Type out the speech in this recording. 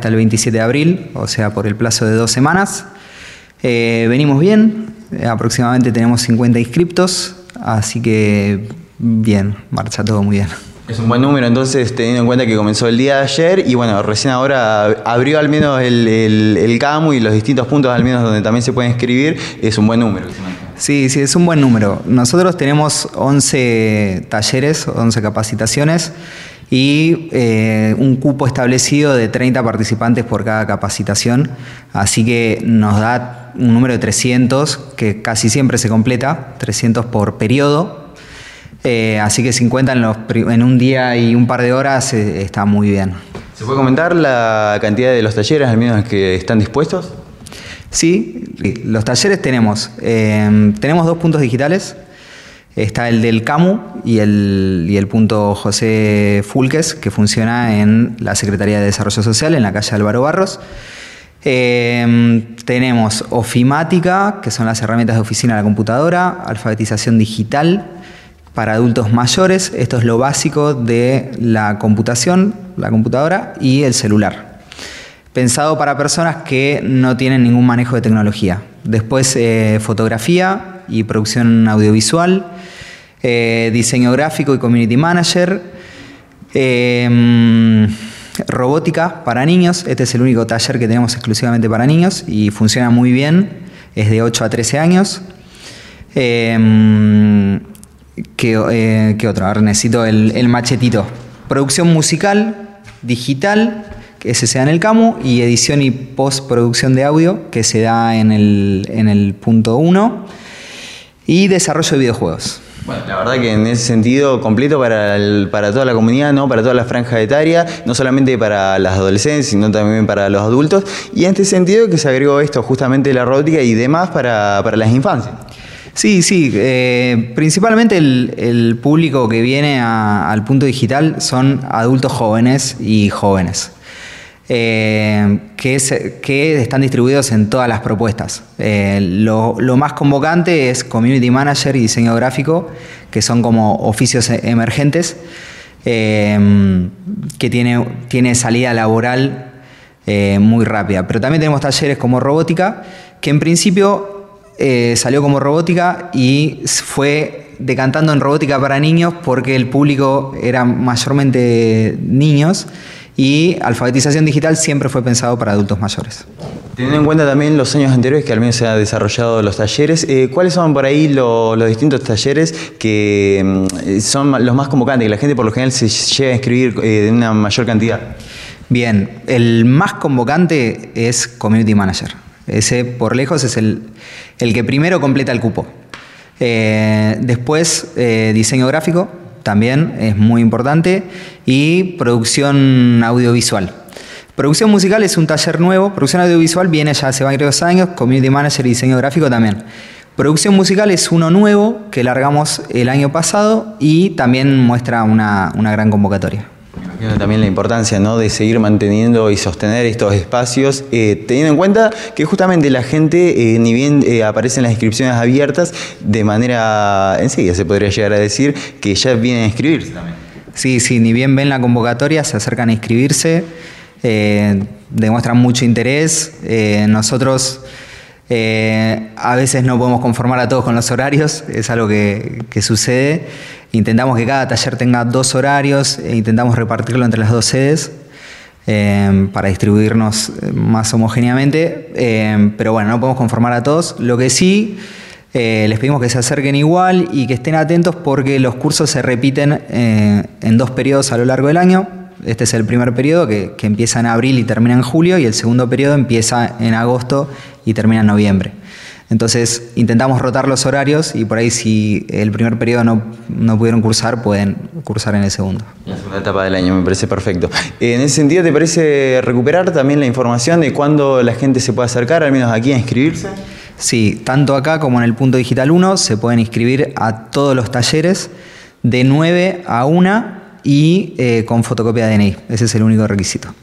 hasta el 27 de abril, o sea, por el plazo de dos semanas. Eh, venimos bien, aproximadamente tenemos 50 inscriptos, así que bien, marcha todo muy bien. Es un buen número, entonces, teniendo en cuenta que comenzó el día de ayer y bueno, recién ahora abrió al menos el, el, CAMU y los distintos puntos al menos donde también se puede inscribir, es un buen número. Sí, sí, es un buen número. Nosotros tenemos 11 talleres, 11 capacitaciones y eh, un cupo establecido de 30 participantes por cada capacitación, así que nos da un número de 300 que casi siempre se completa, 300 por periodo, eh, así que 50 en, los, en, un día y un par de horas eh, está muy bien. ¿Se puede comentar la cantidad de los talleres al menos que están dispuestos? Sí, los talleres tenemos. Em, tenemos dos puntos digitales. Está el del CAMU y el, y el punto José Fulques, que funciona en la Secretaría de Desarrollo Social, en la calle Álvaro Barros. Em, tenemos ofimática, que son las herramientas de oficina de la computadora, alfabetización digital, para adultos mayores. Esto es lo básico de la computación, la computadora y el celular. Pensado para personas que no tienen ningún manejo de tecnología. Después eh, fotografía y producción audiovisual, eh, diseño gráfico y community manager, em, robótica para niños. Este es el único taller que tenemos exclusivamente para niños y funciona muy bien. Es de 8 a 13 años. Em, ¿Qué, eh, otro? Ahora necesito el, machetito. Producción musical, digital, que se da en el CAMU, y edición y postproducción de audio, que se da en el, en el punto 1, y desarrollo de videojuegos. Bueno, la verdad que en ese sentido completo para, para toda la comunidad, ¿no? para toda la franja etaria, no solamente para las adolescentes, sino también para los adultos. Y en este sentido que se agregó esto, justamente la robótica y demás para, para las infancias. Sí, sí. Eh, principalmente el, público que viene al punto digital son adultos jóvenes y jóvenes. Eh, que, están distribuidos en todas las propuestas. Eh, lo, más convocante es Community Manager y Diseño Gráfico, que son como oficios e, emergentes, que tiene, tiene salida laboral muy rápida. Pero también tenemos talleres como robótica, que en principio eh, salió como robótica y fue decantando en robótica para niños porque el público era mayormente niños y alfabetización digital siempre fue pensado para adultos mayores. Teniendo en cuenta también los años anteriores que al menos se han desarrollado los talleres, eh, ¿cuáles son por ahí los distintos talleres que mm, son los más convocantes, que la gente por lo general se llega a inscribir eh, de una mayor cantidad? Bien, el más convocante es Community Manager. Ese por lejos es el, que primero completa el cupo. Eh, después, eh, diseño gráfico, también es muy importante, y producción audiovisual. Producción musical es un taller nuevo, producción audiovisual viene ya hace varios años, community manager y diseño gráfico también. Producción musical es uno nuevo que largamos el año pasado y también muestra una gran convocatoria también la importancia ¿no? de seguir manteniendo y sostener estos espacios, eh, teniendo en cuenta que justamente la gente, eh, ni bien eh, aparecen las inscripciones abiertas, de manera enseguida se podría llegar a decir que ya vienen a inscribirse también. Sí, sí, ni bien ven la convocatoria, se acercan a inscribirse, demuestran mucho interés. nosotros a veces no podemos conformar a todos con los horarios, es algo que, sucede. Intentamos que cada taller tenga dos horarios e intentamos repartirlo entre las dos sedes eh, para distribuirnos eh, más homogéneamente. Eh, pero bueno, no podemos conformar a todos. Lo que sí, les pedimos que se acerquen igual y que estén atentos porque los cursos se repiten en dos periodos a lo largo del año. Este es el primer periodo que, que empieza en abril y termina en julio y el segundo periodo empieza en agosto y termina en noviembre. Entonces intentamos rotar los horarios y por ahí si el primer periodo no, no pudieron cursar, pueden cursar en el segundo. La segunda etapa del año me parece perfecto. En ese sentido, ¿te parece recuperar también la información de cuándo la gente se puede acercar, al menos aquí, a inscribirse? Sí, tanto acá como en el punto digital 1 se pueden inscribir a todos los talleres de 9 a 1 y eh, con fotocopia de DNI. Ese es el único requisito.